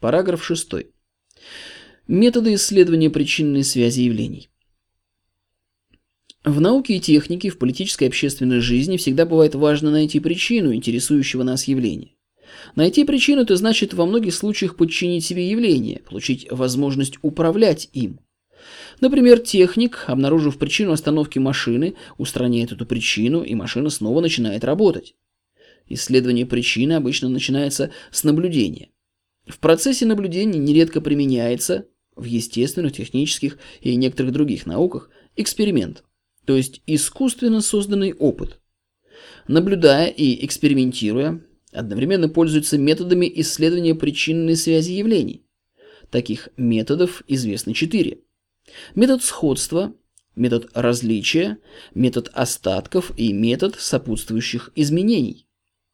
Параграф 6. Методы исследования причинной связи явлений. В науке и технике, в политической и общественной жизни всегда бывает важно найти причину интересующего нас явления. Найти причину – это значит во многих случаях подчинить себе явление, получить возможность управлять им. Например, техник, обнаружив причину остановки машины, устраняет эту причину, и машина снова начинает работать. Исследование причины обычно начинается с наблюдения. В процессе наблюдения нередко применяется в естественных, технических и некоторых других науках эксперимент – то есть искусственно созданный опыт. Наблюдая и экспериментируя, одновременно пользуются методами исследования причинной связи явлений. Таких методов известно четыре. Метод сходства, метод различия, метод остатков и метод сопутствующих изменений.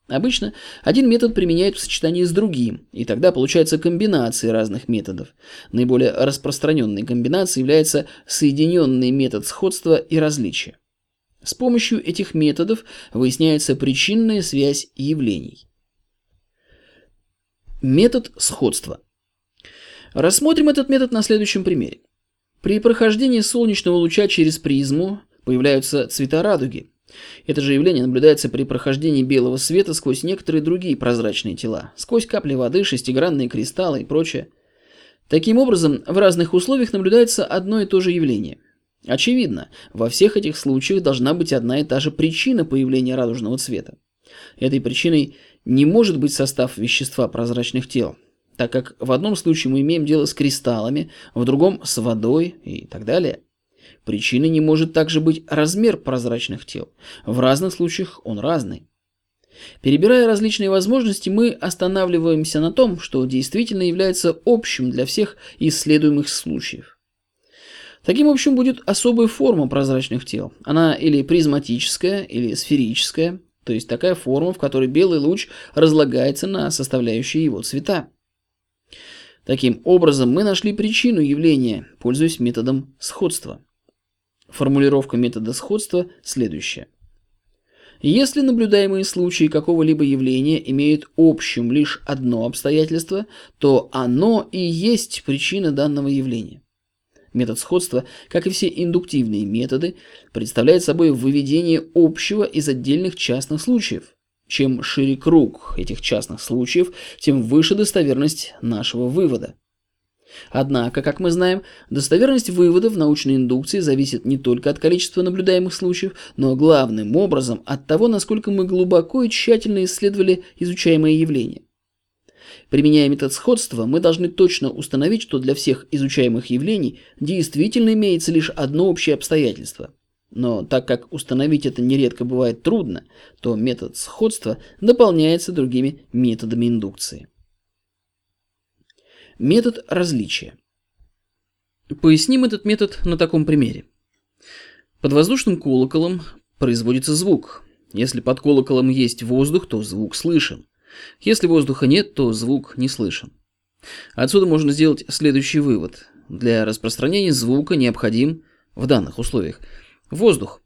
Обычно один метод применяют в сочетании с другим, и тогда получается комбинация разных методов. Наиболее распространенной комбинацией является соединенный метод сходства и различия. С помощью этих методов выясняется причинная связь явлений. Метод сходства. Рассмотрим этот метод на следующем примере. При прохождении солнечного луча через призму появляются цвета радуги – это же явление наблюдается при прохождении белого света сквозь некоторые другие прозрачные тела, сквозь капли воды, шестигранные кристаллы и прочее. Таким образом, в разных условиях наблюдается одно и то же явление. Очевидно, во всех этих случаях должна быть одна и та же причина появления радужного цвета. Этой причиной не может быть состав вещества прозрачных тел, так как в одном случае мы имеем дело с кристаллами, в другом с водой и так далее. Причиной не может также быть размер прозрачных тел. В разных случаях он разный. Перебирая различные возможности, мы останавливаемся на том, что действительно является общим для всех исследуемых случаев. Таким общим будет особая форма прозрачных тел. Она или призматическая, или сферическая, то есть такая форма, в которой белый луч разлагается на составляющие его цвета. Таким образом, мы нашли причину явления, пользуясь методом сходства. Формулировка метода сходства следующая. Если наблюдаемые случаи какого-либо явления имеют общим лишь одно обстоятельство, то оно и есть причина данного явления. Метод сходства, как и все индуктивные методы, представляет собой выведение общего из отдельных частных случаев. Чем шире круг этих частных случаев, тем выше достоверность нашего вывода. Однако, как мы знаем, достоверность выводов научной индукции зависит не только от количества наблюдаемых случаев, но главным образом от того, насколько мы глубоко и тщательно исследовали изучаемое явление. Применяя метод сходства, мы должны точно установить, что для всех изучаемых явлений действительно имеется лишь одно общее обстоятельство. Но так как установить это нередко бывает трудно, то метод сходства дополняется другими методами индукции. Метод различия. Поясним этот метод на таком примере. Под воздушным колоколом производится звук. Если под колоколом есть воздух, то звук слышен. Если воздуха нет, то звук не слышен. Отсюда можно сделать следующий вывод. Для распространения звука необходим в данных условиях воздух.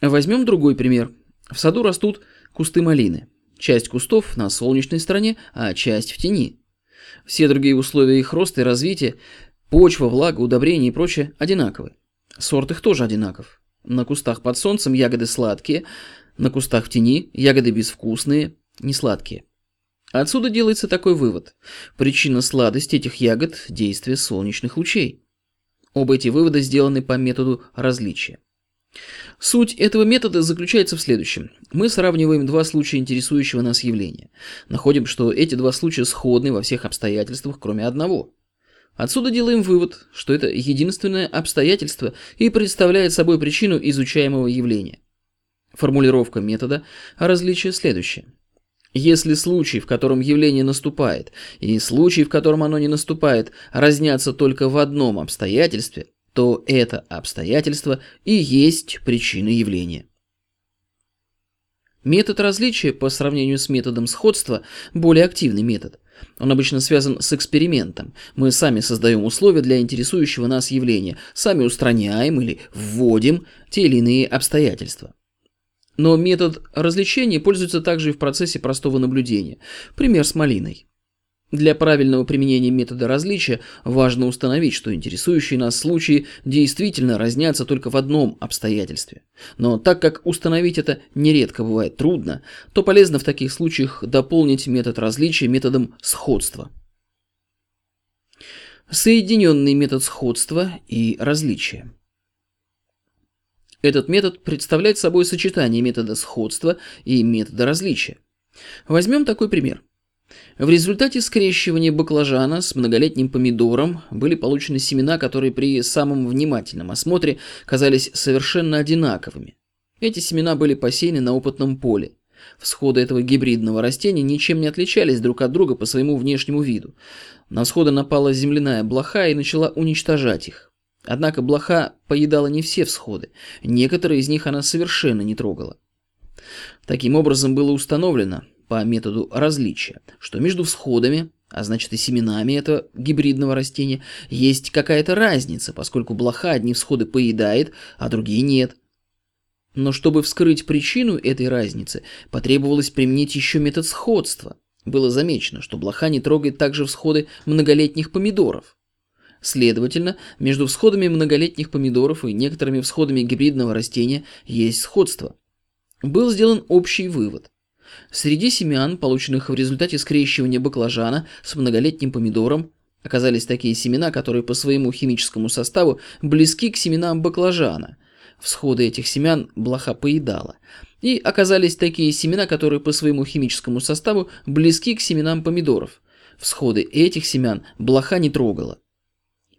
Возьмем другой пример. В саду растут кусты малины. Часть кустов на солнечной стороне, а часть в тени. Все другие условия их роста и развития, почва, влага, удобрения и прочее одинаковы. Сорт их тоже одинаков. На кустах под солнцем ягоды сладкие, на кустах в тени ягоды безвкусные, не сладкие. Отсюда делается такой вывод. Причина сладости этих ягод – действие солнечных лучей. Оба эти вывода сделаны по методу различия. Суть этого метода заключается в следующем. Мы сравниваем два случая интересующего нас явления. Находим, что эти два случая сходны во всех обстоятельствах, кроме одного. Отсюда делаем вывод, что это единственное обстоятельство и представляет собой причину изучаемого явления. Формулировка метода различия следующая. Если случай, в котором явление наступает, и случай, в котором оно не наступает, разнятся только в одном обстоятельстве, то это обстоятельство и есть причина явления. Метод различия по сравнению с методом сходства более активный метод. Он обычно связан с экспериментом. Мы сами создаем условия для интересующего нас явления, сами устраняем или вводим те или иные обстоятельства. Но метод развлечения пользуется также и в процессе простого наблюдения. Пример с малиной. Для правильного применения метода различия важно установить, что интересующие нас случаи действительно разнятся только в одном обстоятельстве. Но так как установить это нередко бывает трудно, то полезно в таких случаях дополнить метод различия методом сходства. Соединенный метод сходства и различия. Этот метод представляет собой сочетание метода сходства и метода различия. Возьмем такой пример – в результате скрещивания баклажана с многолетним помидором были получены семена, которые при самом внимательном осмотре казались совершенно одинаковыми. Эти семена были посеяны на опытном поле. Всходы этого гибридного растения ничем не отличались друг от друга по своему внешнему виду. На всходы напала земляная блоха и начала уничтожать их. Однако блоха поедала не все всходы, некоторые из них она совершенно не трогала. Таким образом было установлено, по методу различия, что между всходами, а значит и семенами этого гибридного растения, есть какая-то разница, поскольку блоха одни всходы поедает, а другие нет. Но чтобы вскрыть причину этой разницы, потребовалось применить еще метод сходства. Было замечено, что блоха не трогает также всходы многолетних помидоров. Следовательно, между всходами многолетних помидоров и некоторыми всходами гибридного растения есть сходство. Был сделан общий вывод. Среди семян, полученных в результате скрещивания баклажана с многолетним помидором, оказались такие семена, которые по своему химическому составу близки к семенам баклажана. Всходы этих семян блоха поедала. И оказались такие семена, которые по своему химическому составу близки к семенам помидоров. Всходы этих семян блоха не трогала.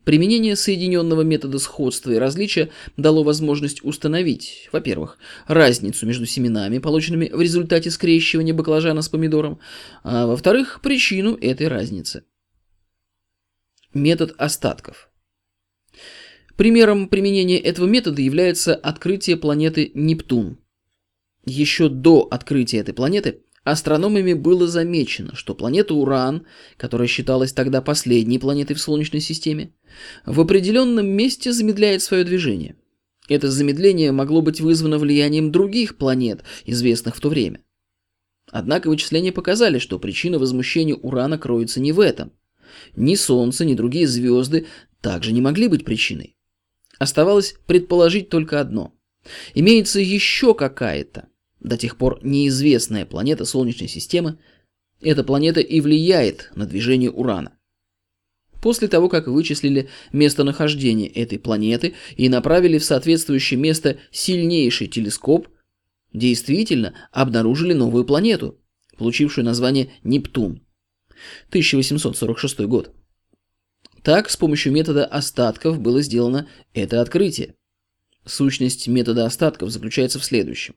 Применение соединенного метода сходства и различия дало возможность установить, во-первых, разницу между семенами, полученными в результате скрещивания баклажана с помидором, а во-вторых, причину этой разницы. Метод остатков. Примером применения этого метода является открытие планеты Нептун. Еще до открытия этой планеты Астрономами было замечено, что планета Уран, которая считалась тогда последней планетой в Солнечной системе, в определенном месте замедляет свое движение. Это замедление могло быть вызвано влиянием других планет, известных в то время. Однако вычисления показали, что причина возмущения Урана кроется не в этом. Ни Солнце, ни другие звезды также не могли быть причиной. Оставалось предположить только одно. Имеется еще какая-то, до тех пор неизвестная планета Солнечной системы, эта планета и влияет на движение Урана. После того, как вычислили местонахождение этой планеты и направили в соответствующее место сильнейший телескоп, действительно обнаружили новую планету, получившую название Нептун. 1846 год. Так, с помощью метода остатков было сделано это открытие. Сущность метода остатков заключается в следующем.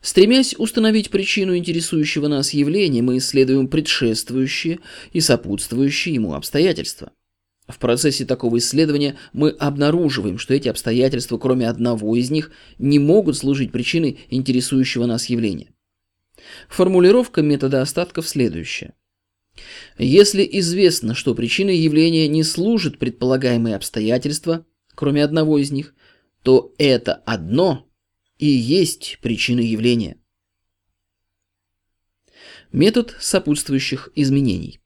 Стремясь установить причину интересующего нас явления, мы исследуем предшествующие и сопутствующие ему обстоятельства. В процессе такого исследования мы обнаруживаем, что эти обстоятельства, кроме одного из них, не могут служить причиной интересующего нас явления. Формулировка метода остатков следующая. Если известно, что причиной явления не служит предполагаемые обстоятельства, кроме одного из них, то это одно и есть причина явления. Метод сопутствующих изменений.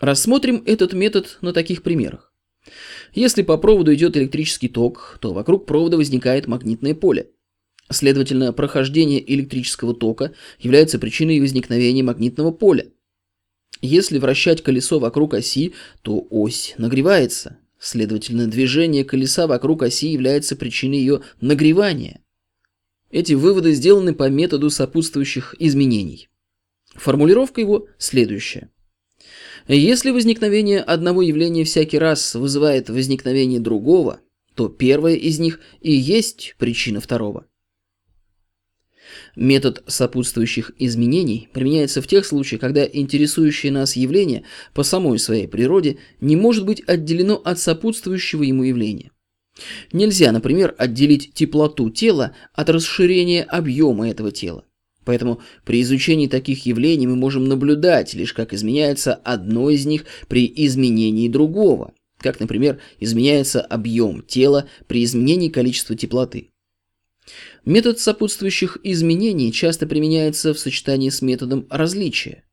Рассмотрим этот метод на таких примерах. Если по проводу идет электрический ток, то вокруг провода возникает магнитное поле. Следовательно, прохождение электрического тока является причиной возникновения магнитного поля. Если вращать колесо вокруг оси, то ось нагревается, Следовательно, движение колеса вокруг оси является причиной ее нагревания. Эти выводы сделаны по методу сопутствующих изменений. Формулировка его следующая. Если возникновение одного явления всякий раз вызывает возникновение другого, то первое из них и есть причина второго. Метод сопутствующих изменений применяется в тех случаях, когда интересующее нас явление по самой своей природе не может быть отделено от сопутствующего ему явления. Нельзя, например, отделить теплоту тела от расширения объема этого тела. Поэтому при изучении таких явлений мы можем наблюдать лишь как изменяется одно из них при изменении другого, как, например, изменяется объем тела при изменении количества теплоты. Метод сопутствующих изменений часто применяется в сочетании с методом различия.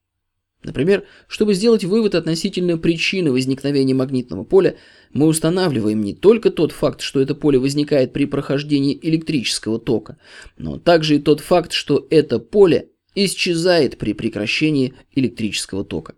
Например, чтобы сделать вывод относительно причины возникновения магнитного поля, мы устанавливаем не только тот факт, что это поле возникает при прохождении электрического тока, но также и тот факт, что это поле исчезает при прекращении электрического тока.